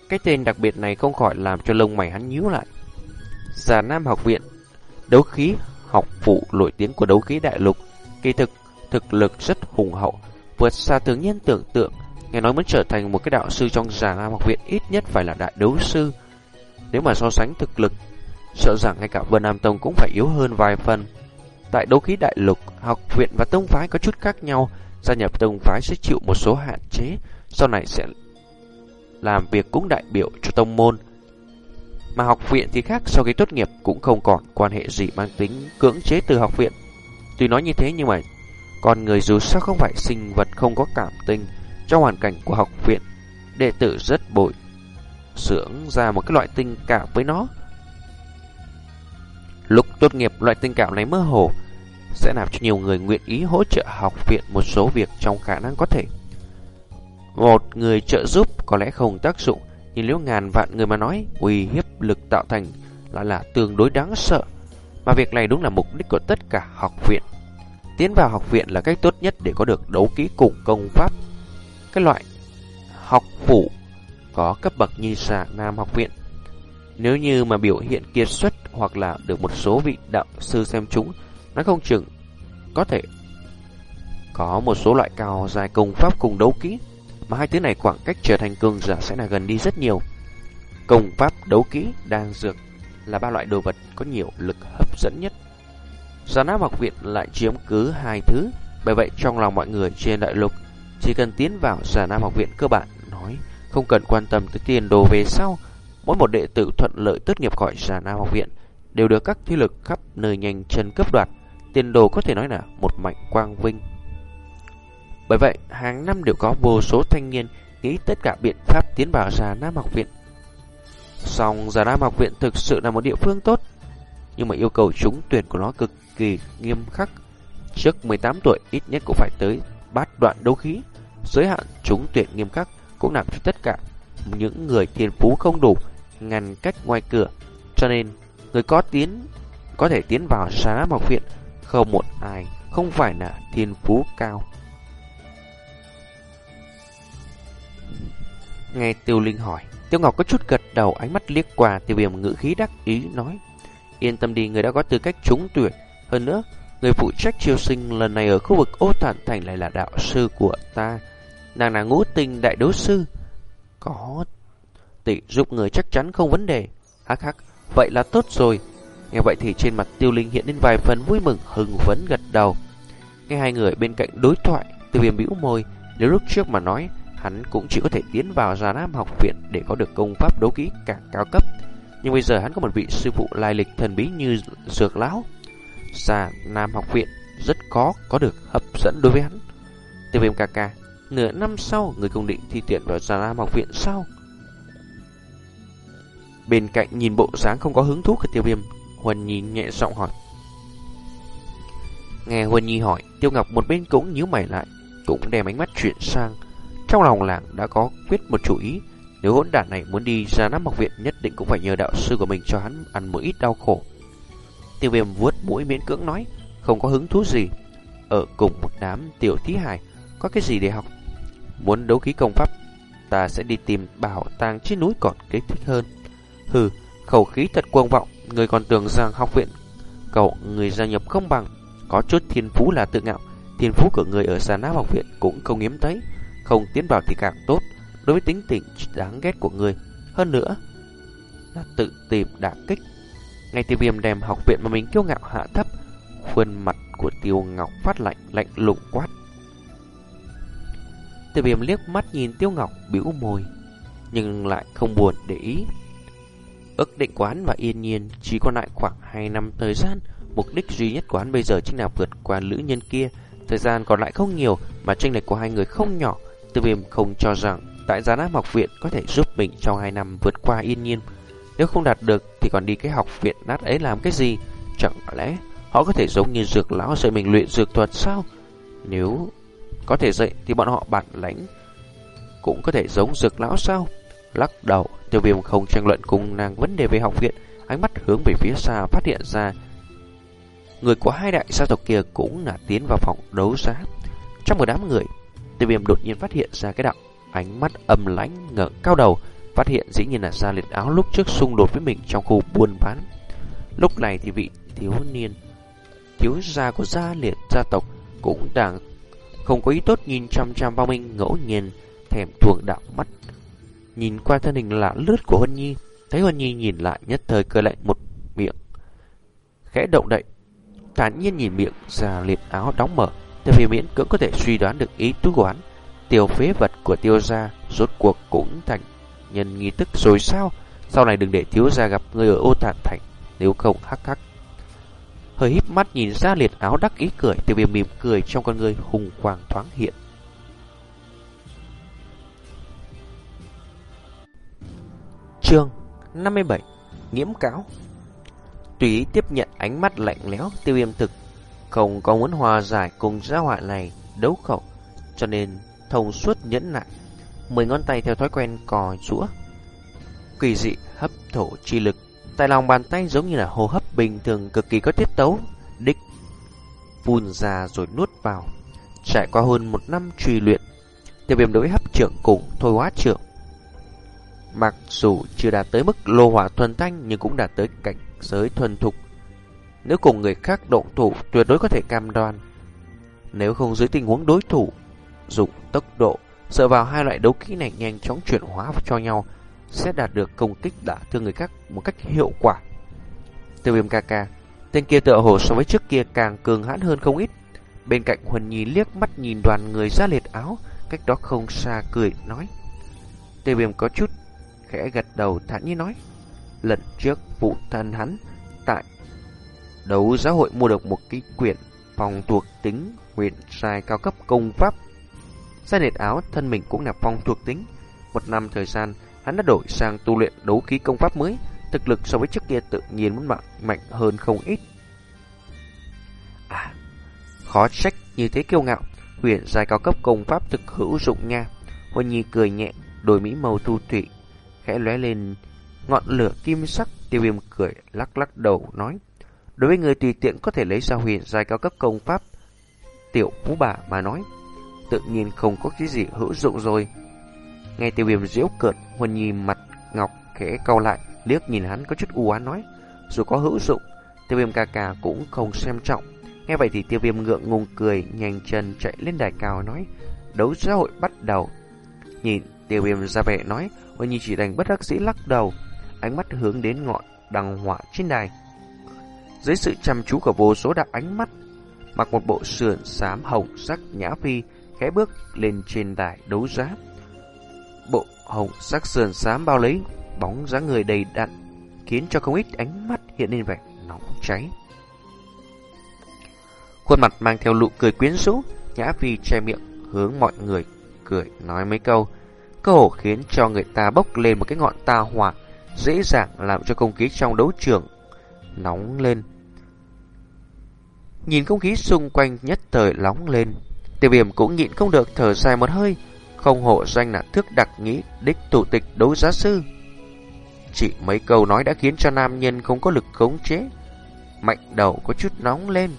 Cái tên đặc biệt này không khỏi làm cho lông mày hắn nhíu lại. Già Nam học viện, Đấu khí học phụ nổi tiếng của đấu khí đại lục. Kỳ thực, thực lực rất hùng hậu Vượt xa thường nhiên tưởng tượng. Nghe nói muốn trở thành một cái đạo sư trong già Nam học viện Ít nhất phải là đại đấu sư. Nếu mà so sánh thực lực Sợ rằng ngay cả Vân Nam Tông cũng phải yếu hơn vài phần. Tại đấu khí đại lục Học viện và tông phái có chút khác nhau. Gia nhập tông phái sẽ chịu một số hạn chế Sau này sẽ làm việc cũng đại biểu cho tông môn. Mà học viện thì khác Sau khi tốt nghiệp cũng không còn quan hệ gì mang tính cưỡng chế từ học viện Tuy nói như thế nhưng mà Con người dù sao không phải sinh vật không có cảm tình Trong hoàn cảnh của học viện Đệ tử rất bội Sưởng ra một cái loại tình cảm với nó Lúc tốt nghiệp loại tình cảm này mơ hồ sẽ làm cho nhiều người nguyện ý hỗ trợ học viện một số việc trong khả năng có thể. Một người trợ giúp có lẽ không tác dụng, nhưng nếu ngàn vạn người mà nói, uy hiếp lực tạo thành lại là tương đối đáng sợ. Mà việc này đúng là mục đích của tất cả học viện. Tiến vào học viện là cách tốt nhất để có được đấu kỹ cùng công pháp. Cái loại học phủ có cấp bậc như xà nam học viện. Nếu như mà biểu hiện kiệt xuất hoặc là được một số vị đạo sư xem chúng, nó không chừng có thể có một số loại cao dài công pháp cùng đấu kỹ, mà hai thứ này khoảng cách trở thành cường giả sẽ là gần đi rất nhiều. Công pháp, đấu kỹ, đang dược là ba loại đồ vật có nhiều lực hấp dẫn nhất. Giả Nam học viện lại chiếm cứ hai thứ, bởi vậy trong lòng mọi người trên đại lục chỉ cần tiến vào Giả Nam học viện cơ bản nói không cần quan tâm tới tiền đồ về sau. Mỗi một đệ tử thuận lợi tốt nghiệp khỏi Giả Nam học viện đều được các thế lực khắp nơi nhanh chân cướp đoạt tiền đồ có thể nói là một mạnh quang vinh. Bởi vậy, hàng năm đều có vô số thanh niên nghĩ tất cả biện pháp tiến vào Già Nam học viện. Song Già Nam học viện thực sự là một địa phương tốt, nhưng mà yêu cầu trúng tuyển của nó cực kỳ nghiêm khắc. Trước 18 tuổi ít nhất cũng phải tới bát đoạn đấu khí, giới hạn trúng tuyển nghiêm khắc cũng làm cho tất cả những người thiên phú không đủ ngăn cách ngoài cửa. Cho nên, người có tiến có thể tiến vào Già Nam học viện không một ai không phải là thiên phú cao. Nghe Tiêu Linh hỏi, Tiêu Ngọc có chút gật đầu ánh mắt liếc qua tiêu viêm ngữ khí đắc ý nói. Yên tâm đi, người đã có tư cách trúng tuyển. Hơn nữa, người phụ trách triều sinh lần này ở khu vực ô thản thành lại là đạo sư của ta. Nàng là ngũ tinh đại đấu sư. Có tỷ giúp người chắc chắn không vấn đề. Hắc hắc, vậy là tốt rồi. Nghe vậy thì trên mặt tiêu linh hiện lên vài phần vui mừng hừng phấn gật đầu. Nghe hai người bên cạnh đối thoại, tiêu viêm bĩu môi, nếu lúc trước mà nói, hắn cũng chỉ có thể tiến vào Già Nam học viện để có được công pháp đấu kỹ càng cao cấp. Nhưng bây giờ hắn có một vị sư phụ lai lịch thần bí như Dược Lão. Già Nam học viện rất khó có được hấp dẫn đối với hắn. Tiêu viêm ca ca, nửa năm sau người công định thi tuyển vào Già Nam học viện sau. Bên cạnh nhìn bộ dáng không có hứng thú của tiêu viêm Huân Nhi nhẹ giọng hỏi. Nghe Huân Nhi hỏi, Tiêu Ngọc một bên cũng nhíu mày lại, cũng đem ánh mắt chuyển sang. Trong lòng làng đã có quyết một chủ ý, nếu hỗn đản này muốn đi ra nắp học viện nhất định cũng phải nhờ đạo sư của mình cho hắn ăn một ít đau khổ. Tiêu viêm vuốt mũi miễn cưỡng nói, không có hứng thú gì. Ở cùng một đám tiểu thí hải, có cái gì để học? Muốn đấu khí công pháp, ta sẽ đi tìm bảo tàng trên núi còn kích thích hơn. Hừ, Khẩu khí thật cuồng vọng, người còn tưởng rằng học viện cậu người gia nhập không bằng, có chút thiên phú là tự ngạo, thiên phú của người ở xa Nam học viện cũng không hiếm thấy, không tiến vào thì càng tốt, đối với tính tình đáng ghét của người. Hơn nữa là tự tìm đả kích. Ngay tiêu viêm đem học viện mà mình kiêu ngạo hạ thấp, khuôn mặt của tiêu ngọc phát lạnh, lạnh lùng quát. Tiêu viêm liếc mắt nhìn tiêu ngọc bĩu môi, nhưng lại không buồn để ý. Ước định quán và yên nhiên chỉ còn lại khoảng 2 năm thời gian. Mục đích duy nhất của hắn bây giờ chính là vượt qua lữ nhân kia. Thời gian còn lại không nhiều mà tranh lệch của hai người không nhỏ. Tư viêm không cho rằng tại giá Áp học viện có thể giúp mình trong 2 năm vượt qua yên nhiên. Nếu không đạt được thì còn đi cái học viện nát ấy làm cái gì? Chẳng lẽ họ có thể giống như dược lão dạy mình luyện dược thuật sao? Nếu có thể dạy thì bọn họ bản lãnh cũng có thể giống dược lão sao? Lắc đầu, tiêu viêm không tranh luận cùng nàng vấn đề về học viện, ánh mắt hướng về phía xa phát hiện ra người của hai đại gia tộc kia cũng là tiến vào phòng đấu giá. Trong một đám người, tiêu viêm đột nhiên phát hiện ra cái đạo ánh mắt âm lãnh ngẩng cao đầu, phát hiện dĩ nhiên là gia liệt áo lúc trước xung đột với mình trong khu buôn bán. Lúc này thì vị thiếu niên, thiếu gia của gia liệt gia tộc cũng đang không có ý tốt nhìn chăm chăm bao minh ngẫu nhiên thèm thuồng đạo mắt Nhìn qua thân hình lạ lướt của Huân Nhi, thấy Huân Nhi nhìn lại nhất thời cười lạnh một miệng. Khẽ động đậy, thản nhiên nhìn miệng ra liệt áo đóng mở, theo vì miễn cưỡng có thể suy đoán được ý tứ của hắn. Tiêu phế vật của tiêu gia rốt cuộc cũng thành nhân nghi tức rồi sao? Sau này đừng để thiếu gia gặp người ở ô tàn thành, nếu không hắc hắc. Hơi híp mắt nhìn ra liệt áo đắc ý cười, tiêu viêm mỉm cười trong con người hùng quang thoáng hiện. Chương 57 Nghiễm cáo Tùy tiếp nhận ánh mắt lạnh lẽo tiêu viêm thực không có muốn hòa giải cùng gia họa này đấu khẩu, Cho nên thông suốt nhẫn nại. Mười ngón tay theo thói quen cò rũa, Kỳ dị hấp thổ chi lực. Tại lòng bàn tay giống như là hô hấp bình thường cực kỳ có tiết tấu, Đích Phun ra rồi nuốt vào. Trải qua hơn một năm truy luyện, Tiêu viêm đối với hấp trưởng cùng thôi hóa trưởng. Mặc dù chưa đạt tới mức lô hỏa thuần thanh, nhưng cũng đạt tới cảnh giới thuần thục. Nếu cùng người khác động thủ tuyệt đối có thể cam đoan. Nếu không dưới tình huống đối thủ dùng tốc độ dựa vào hai loại đấu kỹ này nhanh chóng chuyển hóa cho nhau sẽ đạt được công kích đả thương người khác một cách hiệu quả. Tiêu viêm ca ca, tên kia tựa hồ so với trước kia càng cường hãn hơn không ít. Bên cạnh Huân Nhi liếc mắt nhìn đoàn người ra liệt áo, cách đó không xa cười nói. Tiêu viêm có chút khẽ gật đầu thản nhiên nói. Lần trước vụ thân hắn đấu giáo hội mua được một cái quyển phòng thuộc tính huyền sai cao cấp công pháp. Sai nệt áo thân mình cũng là phong thuộc tính. Một năm thời gian, hắn đã đổi sang tu luyện đấu khí công pháp mới, thực lực so với trước kia tự nhiên muốn mạnh, mạnh hơn không ít. À, khó trách như thế kiêu ngạo, huyền sai cao cấp công pháp thực hữu dụng nha. huân Nhi cười nhẹ, đôi mỹ màu thu thủy khẽ lóe lên ngọn lửa kim sắc, tiêu viêm cười lắc lắc đầu nói. Đối với người tùy tiện có thể lấy ra huyền giai cao cấp công pháp, tiểu phú bà mà nói, tự nhiên không có cái gì hữu dụng rồi. Nghe tiêu viêm diễu cợt, huân nhi mặt ngọc khẽ cau lại, liếc nhìn hắn có chút u á nói, dù có hữu dụng, tiêu viêm ca ca cũng không xem trọng. Nghe vậy thì tiêu viêm ngượng ngùng cười, nhanh chân chạy lên đài cao nói, đấu xã hội bắt đầu. Nhìn tiêu viêm ra vẻ nói, Huân Nhi chỉ đành bất đắc dĩ lắc đầu, ánh mắt hướng đến ngọn đằng hỏa trên đài. Dưới sự chăm chú của vô số đạo ánh mắt, mặc một bộ sườn xám hồng sắc nhã phi khẽ bước lên trên đài đấu giá. Bộ hồng sắc sườn xám bao lấy bóng dáng người đầy đặn, khiến cho không ít ánh mắt hiện lên vẻ nóng cháy. Khuôn mặt mang theo nụ cười quyến rũ, Nhã Phi che miệng hướng mọi người cười nói mấy câu cơ hồ khiến cho người ta bốc lên một cái ngọn ta hỏa, dễ dàng làm cho không khí trong đấu trường nóng lên. Nhìn không khí xung quanh nhất thời nóng lên, tiêu viêm cũng nhịn không được thở dài một hơi, không hộ danh là thước đặc nghĩ đích thủ tịch đấu giá sư. Chỉ mấy câu nói đã khiến cho nam nhân không có lực khống chế, mạnh đầu có chút nóng lên.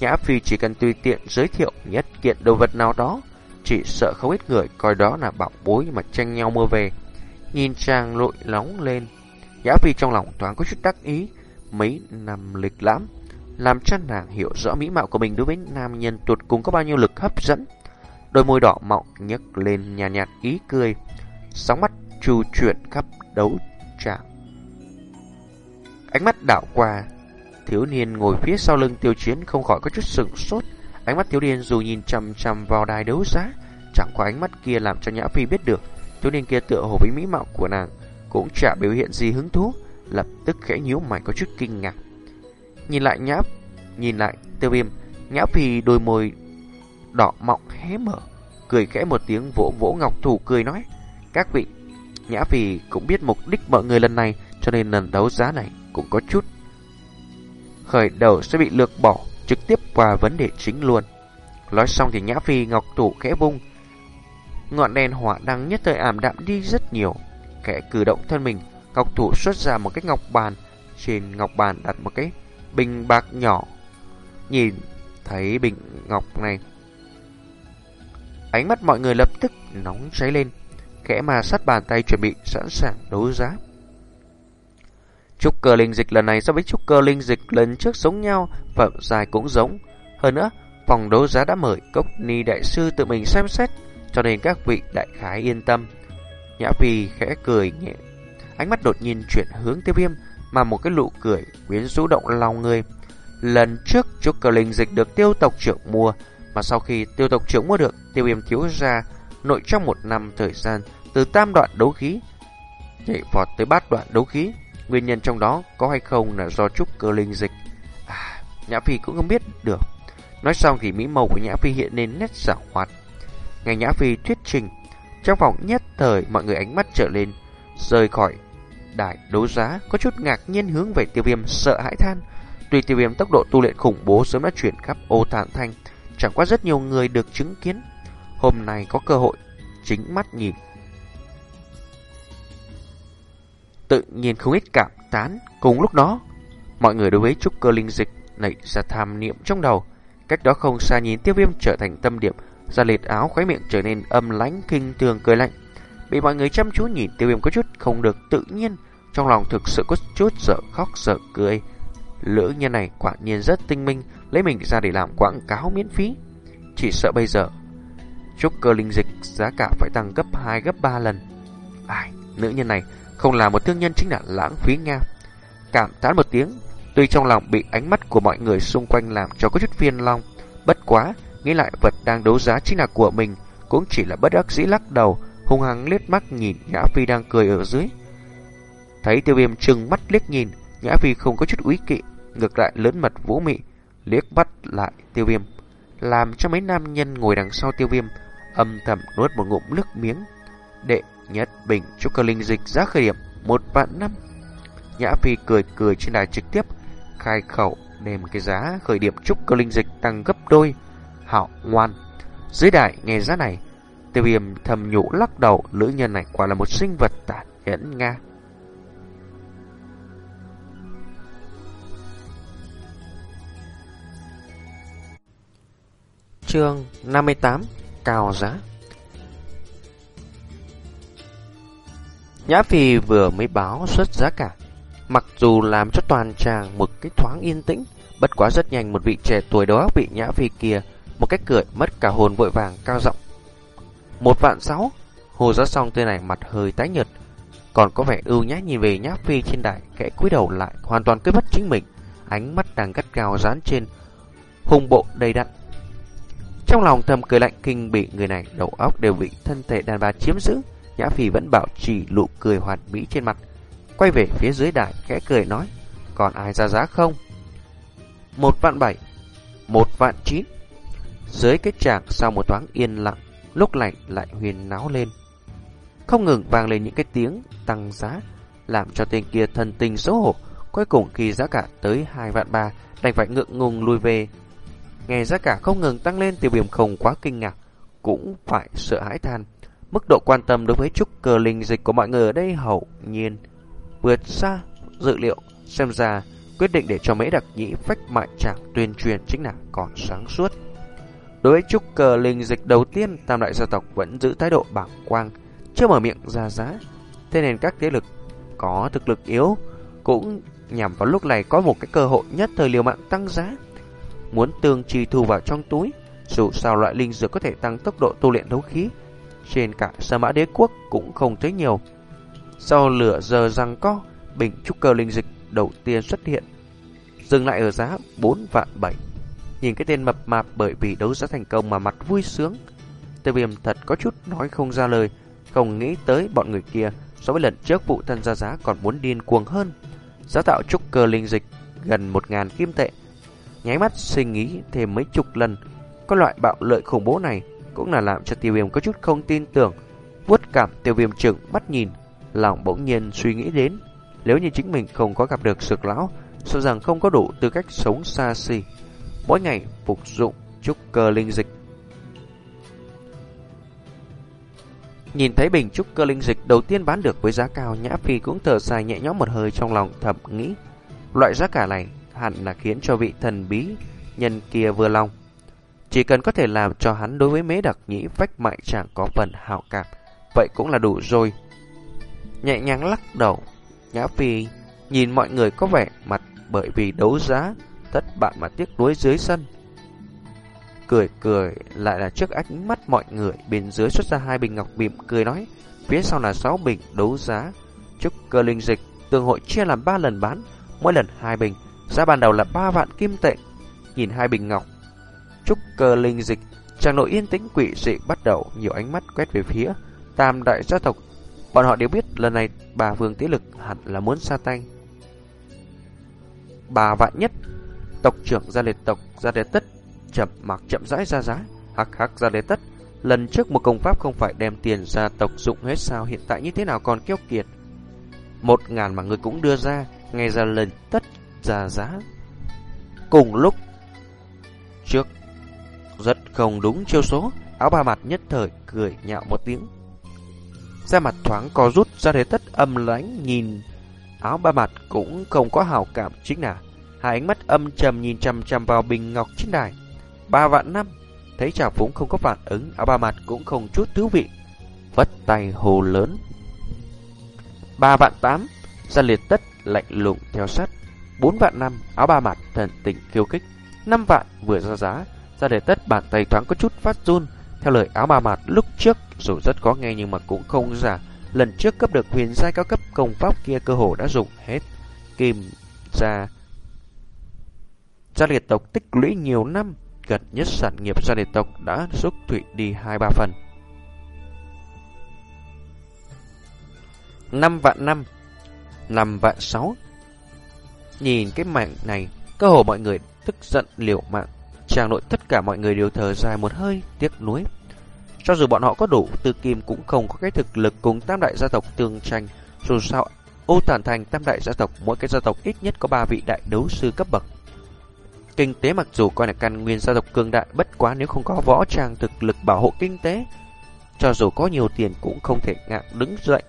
Nhã Phi chỉ cần tùy tiện giới thiệu nhất kiện đồ vật nào đó, chỉ sợ không ít người coi đó là bảo bối mà tranh nhau mua về. Nhìn chàng lội nóng lên, Nhã Phi trong lòng thoáng có chút đắc ý, mấy năm lịch lãm, làm cho nàng hiểu rõ mỹ mạo của mình đối với nam nhân tuột cùng có bao nhiêu lực hấp dẫn. Đôi môi đỏ mọng nhấc lên nhàn nhạt, nhạt ý cười, sóng mắt trù chuyển khắp đấu trạng Ánh mắt đảo qua, thiếu niên ngồi phía sau lưng tiêu chiến không khỏi có chút sửng sốt. Ánh mắt thiếu niên dù nhìn chằm chằm vào đài đấu giá, chẳng qua ánh mắt kia làm cho Nhã Phi biết được, thiếu niên kia tựa hồ với mỹ mạo của nàng, cũng chả biểu hiện gì hứng thú, lập tức khẽ nhíu mày có chút kinh ngạc. Nhìn lại Nhã, nhìn lại Tiêu Viêm, Nhã Phi đôi môi đỏ mọng hé mở, cười khẽ một tiếng vỗ vỗ ngọc thủ cười nói: "Các vị, Nhã Phi cũng biết mục đích mọi người lần này, cho nên lần đấu giá này cũng có chút khởi đầu sẽ bị lược bỏ, trực tiếp qua vấn đề chính luôn." Nói xong thì Nhã Phi ngọc thủ khẽ vung, ngọn đèn hỏa đang nhất thời ảm đạm đi rất nhiều, kẻ cử động thân mình, ngọc thủ xuất ra một cái ngọc bàn, trên ngọc bàn đặt một cái bình bạc nhỏ. Nhìn thấy bình ngọc này, ánh mắt mọi người lập tức nóng cháy lên, kẽ mà sát bàn tay chuẩn bị sẵn sàng đấu giá. Trúc cơ linh dịch lần này so với trúc cơ linh dịch lần trước giống nhau, phẩm dài cũng giống. Hơn nữa, phòng đấu giá đã mời Cốc Ni Đại Sư tự mình xem xét, cho nên các vị đại khái yên tâm. Nhã Phi khẽ cười nhẹ, ánh mắt đột nhiên chuyển hướng tiêu viêm, mà một cái nụ cười quyến rũ động lòng người. Lần trước trúc cờ linh dịch được tiêu tộc trưởng mua, mà sau khi tiêu tộc trưởng mua được, tiêu viêm thiếu ra nội trong một năm thời gian từ tam đoạn đấu khí nhảy vọt tới bát đoạn đấu khí. Nguyên nhân trong đó có hay không là do trúc cơ linh dịch. À, Nhã Phi cũng không biết được. Nói xong thì mỹ màu của Nhã Phi hiện lên nét giả hoạt. Ngày Nhã Phi thuyết trình, trong vòng nhất thời mọi người ánh mắt trở lên, rời khỏi đài đấu giá, có chút ngạc nhiên hướng về tiêu viêm sợ hãi than. Tuy tiêu viêm tốc độ tu luyện khủng bố sớm đã chuyển khắp ô tạng thanh, chẳng qua rất nhiều người được chứng kiến. Hôm nay có cơ hội, chính mắt nhìn. Tự nhiên không ít cảm tán, cùng lúc đó, mọi người đối với trúc cơ linh dịch nảy ra tham niệm trong đầu. Cách đó không xa nhìn tiêu viêm trở thành tâm điểm, ra lệt áo khóe miệng trở nên âm lãnh kinh thường cười lạnh. Bị mọi người chăm chú nhìn tiêu viêm có chút không được tự nhiên, trong lòng thực sự có chút sợ khóc sợ cười. Lữ nhân này quả nhiên rất tinh minh, lấy mình ra để làm quảng cáo miễn phí. Chỉ sợ bây giờ, trúc cơ linh dịch giá cả phải tăng gấp 2 gấp 3 lần. Ai, nữ nhân này không là một thương nhân chính là lãng phí nha. Cảm tán một tiếng, tuy trong lòng bị ánh mắt của mọi người xung quanh làm cho có chút phiền lòng, bất quá, nghĩ lại vật đang đấu giá chính là của mình, cũng chỉ là bất đắc dĩ lắc đầu, hung hăng liếc mắt nhìn Nhã Phi đang cười ở dưới. Thấy tiêu viêm trừng mắt liếc nhìn, Nhã Phi không có chút úy kỵ, ngược lại lớn mật vũ mị, liếc bắt lại tiêu viêm, làm cho mấy nam nhân ngồi đằng sau tiêu viêm âm thầm nuốt một ngụm nước miếng. Đệ nhất bình chúc cơ linh dịch giá khởi điểm một vạn năm. Nhã Phi cười cười trên đài trực tiếp, khai khẩu đem cái giá khởi điểm trúc cơ linh dịch tăng gấp đôi. Hảo ngoan. Dưới đài nghe giá này, tiêu viêm thầm nhủ lắc đầu, lữ nhân này quả là một sinh vật tàn nhẫn nga. Chương 58 Cao giá. Nhã Phi vừa mới báo xuất giá cả. Mặc dù làm cho toàn tràng một cái thoáng yên tĩnh, Bất quá rất nhanh một vị trẻ tuổi đó bị Nhã Phi kia Một cách cười mất cả hồn vội vàng cao giọng. Một vạn sáu Hồ giá xong tên này mặt hơi tái nhợt. Còn có vẻ ưu nhã nhìn về Nhã Phi trên đài Kẽ cúi đầu lại, hoàn toàn cứ mất chính mình. Ánh mắt đang gắt gao dán trên Hùng bộ đầy đặn trong lòng thầm cười lạnh kinh bị người này đầu óc đều bị thân thể đàn bà chiếm giữ. Nhã Phi vẫn bảo trì nụ cười hoàn mỹ trên mặt. Quay về phía dưới đài khẽ cười nói. Còn ai ra giá không? Một vạn bảy. Một vạn chín. Dưới cái tràng sau một thoáng yên lặng, lúc lạnh lại huyền náo lên. Không ngừng vang lên những cái tiếng tăng giá, làm cho tên kia thân tình xấu hổ. Cuối cùng khi giá cả tới hai vạn ba, đành phải ngượng ngùng lui về Nghe giá cả không ngừng tăng lên tiêu viêm không quá kinh ngạc, cũng phải sợ hãi than. Mức độ quan tâm đối với trúc cơ linh dịch của mọi người ở đây hậu nhiên vượt xa dự liệu. Xem ra quyết định để cho mấy đặc nhĩ phách mại chẳng tuyên truyền chính là còn sáng suốt. Đối với trúc cơ linh dịch đầu tiên, tam đại gia tộc vẫn giữ thái độ bảng quang, chưa mở miệng ra giá. Thế nên các thế lực có thực lực yếu cũng nhằm vào lúc này có một cái cơ hội nhất thời liều mạng tăng giá. Muốn tương trì thu vào trong túi, dù sao loại linh dược có thể tăng tốc độ tu luyện đấu khí, trên cả sa mã đế quốc cũng không thấy nhiều. Sau lửa giờ răng co, bình trúc cơ linh dịch đầu tiên xuất hiện, dừng lại ở giá 4 vạn 7. Nhìn cái tên mập mạp bởi vì đấu giá thành công mà mặt vui sướng. Tiêu viêm thật có chút nói không ra lời, không nghĩ tới bọn người kia so với lần trước vụ thân ra giá còn muốn điên cuồng hơn. Giá tạo trúc cơ linh dịch gần 1.000 kim tệ. Nháy mắt suy nghĩ thêm mấy chục lần, có loại bạo lợi khủng bố này cũng là làm cho tiêu viêm có chút không tin tưởng. Vuốt cảm tiêu viêm trừng bắt nhìn, lòng bỗng nhiên suy nghĩ đến. Nếu như chính mình không có gặp được sực lão, sợ rằng không có đủ tư cách sống xa xỉ. Mỗi ngày phục dụng trúc cơ linh dịch. Nhìn thấy bình trúc cơ linh dịch đầu tiên bán được với giá cao, Nhã Phi cũng thở dài nhẹ nhõm một hơi trong lòng thầm nghĩ. Loại giá cả này hẳn là khiến cho vị thần bí nhân kia vừa lòng. Chỉ cần có thể làm cho hắn đối với mế đặc nhĩ vách mại chẳng có phần hảo cảm, vậy cũng là đủ rồi. Nhẹ nhàng lắc đầu, Nhã Phi nhìn mọi người có vẻ mặt bởi vì đấu giá, thất bại mà tiếc đuối dưới sân. Cười cười lại là trước ánh mắt mọi người bên dưới xuất ra hai bình ngọc bìm cười nói, phía sau là sáu bình đấu giá, chúc cơ linh dịch, tương hội chia làm ba lần bán, mỗi lần hai bình, giá ban đầu là ba vạn kim tệ. Nhìn hai bình ngọc trúc cơ linh dịch, chàng nội yên tĩnh quỷ dị bắt đầu nhiều ánh mắt quét về phía tam đại gia tộc. Bọn họ đều biết lần này bà vương tế lực hẳn là muốn xa tay. Bà vạn nhất, tộc trưởng gia liệt tộc gia liệt tất, chậm mặc chậm rãi ra giá, hắc hắc gia liệt tất. Lần trước một công pháp không phải đem tiền gia tộc dụng hết sao hiện tại như thế nào còn keo kiệt. Một ngàn mà người cũng đưa ra, ngay ra lần tất ra giá. Cùng lúc trước rất không đúng chiêu số, áo ba mặt nhất thời cười nhạo một tiếng. Ra mặt thoáng co rút ra thế tất âm lãnh nhìn áo ba mặt cũng không có hào cảm chính là hai ánh mắt âm trầm nhìn chằm chằm vào bình ngọc trên đài. Ba vạn năm, thấy trà phúng không có phản ứng, áo ba mặt cũng không chút thú vị. Vất tay hồ lớn. Ba vạn tám, ra liệt tất lạnh lùng theo sát. Bốn vạn năm, áo ba mặt thần tình khiêu khích. Năm vạn vừa ra giá, ra để tất bàn tay thoáng có chút phát run. Theo lời áo ba mặt lúc trước Dù rất khó nghe nhưng mà cũng không giả Lần trước cấp được huyền giai cao cấp công pháp kia cơ hồ đã dùng hết. Kim ra Gia liệt tộc tích lũy nhiều năm Gần nhất sản nghiệp gia liệt tộc đã rút thụy đi hai ba phần. Năm vạn năm năm vạn sáu Nhìn cái mạng này Cơ hồ mọi người tức giận liều mạng Chàng nội tất cả mọi người đều thở dài một hơi tiếc nuối. Cho dù bọn họ có đủ tư kim cũng không có cái thực lực cùng tam đại gia tộc tương tranh. Dù sao, ô tản thành tam đại gia tộc, mỗi cái gia tộc ít nhất có ba vị đại đấu sư cấp bậc. Kinh tế mặc dù coi là căn nguyên gia tộc cường đại bất quá nếu không có võ trang thực lực bảo hộ kinh tế. Cho dù có nhiều tiền cũng không thể ngạng đứng dậy.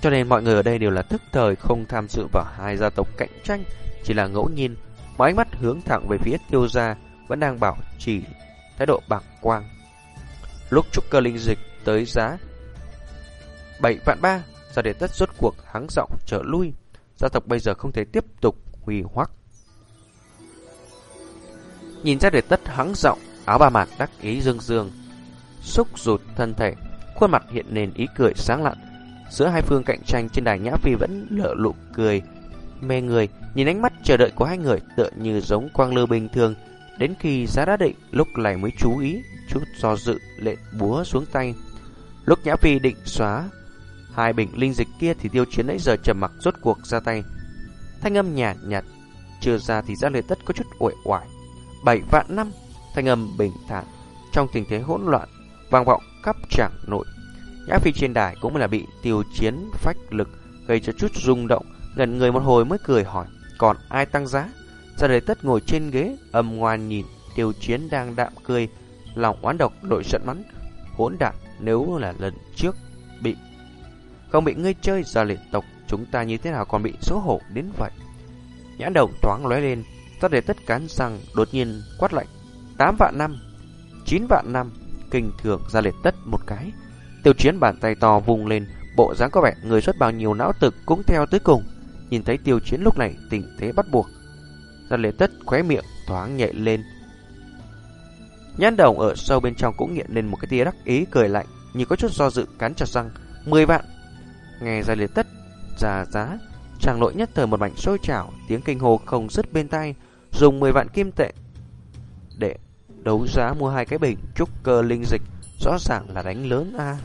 Cho nên mọi người ở đây đều là thức thời không tham dự vào hai gia tộc cạnh tranh, chỉ là ngẫu nhiên, mà ánh mắt hướng thẳng về phía tiêu gia vẫn đang bảo trì thái độ bạc quang. Lúc trúc cơ linh dịch tới giá 7 vạn 3, gia đệ tất rốt cuộc hắng giọng trở lui. Gia tộc bây giờ không thể tiếp tục huy hoắc. Nhìn ra để tất hắng giọng, áo ba mạc đắc ý dương dương, xúc rụt thân thể, khuôn mặt hiện nền ý cười sáng lạn. Giữa hai phương cạnh tranh trên đài nhã phi vẫn lỡ lụ cười, mê người, nhìn ánh mắt chờ đợi của hai người tựa như giống quang lơ bình thường, Đến khi giá đã định, lúc này mới chú ý, chút do dự lệ búa xuống tay. Lúc Nhã Phi định xóa hai bình linh dịch kia thì tiêu chiến nãy giờ trầm mặc rốt cuộc ra tay. Thanh âm nhạt nhạt, chưa ra thì ra lệ tất có chút uể oải. Bảy vạn năm, thanh âm bình thản, trong tình thế hỗn loạn, vang vọng khắp trảng nội. Nhã Phi trên đài cũng là bị tiêu chiến phách lực gây cho chút rung động, gần người một hồi mới cười hỏi, còn ai tăng giá? Ra đời tất ngồi trên ghế, âm ngoan nhìn tiêu chiến đang đạm cười, lòng oán độc đội giận mắn, hỗn đạn. nếu là lần trước bị không bị ngươi chơi ra liệt tộc chúng ta như thế nào còn bị xấu hổ đến vậy. Nhã đầu thoáng lóe lên, ra đời tất cán răng đột nhiên quát lạnh, 8 vạn năm, 9 vạn năm, kinh thường ra liệt tất một cái. Tiêu chiến bàn tay to vùng lên, Bộ dáng có vẻ người xuất bao nhiêu não tực cũng theo tới cùng. Nhìn thấy tiêu chiến lúc này tình thế bắt buộc. Gia Liệt Tất khóe miệng thoáng nhẹ lên. Nhãn đồng ở sâu bên trong cũng nghiện lên một cái tia đắc ý cười lạnh, như có chút do dự cắn chặt răng. Mười vạn. Nghe Gia Liệt Tất ra giá, chàng nội nhất thời một mảnh sôi trào, tiếng kinh hồ không dứt bên tai, dùng 10 vạn kim tệ để đấu giá mua hai cái bình trúc cơ linh dịch, rõ ràng là đánh lớn a. À.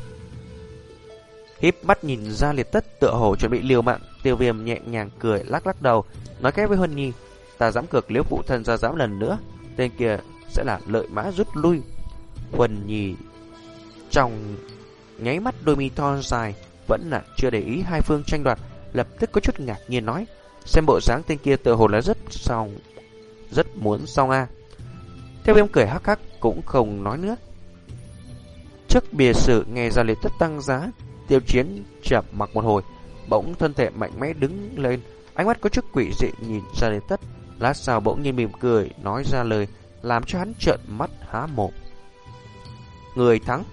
Híp mắt nhìn ra liệt tất tựa hồ chuẩn bị liều mạng, tiêu viêm nhẹ nhàng cười lắc lắc đầu, nói kép với Huân Nhi, ta dám cược nếu phụ thân ra dám lần nữa, tên kia sẽ là lợi mã rút lui. Huân Nhi trong nháy mắt đôi mi thon dài, vẫn là chưa để ý hai phương tranh đoạt, lập tức có chút ngạc nhiên nói, xem bộ dáng tên kia tựa hồ là rất xong, rất muốn xong a. Theo viêm cười hắc hắc cũng không nói nữa. Trước bìa sự nghe ra liệt tất tăng giá, tiêu chiến chập mặc một hồi, bỗng thân thể mạnh mẽ đứng lên, ánh mắt có chút quỷ dị nhìn ra liệt tất, lát sau bỗng nhiên mỉm cười, nói ra lời, làm cho hắn trợn mắt há mồm. Người thắng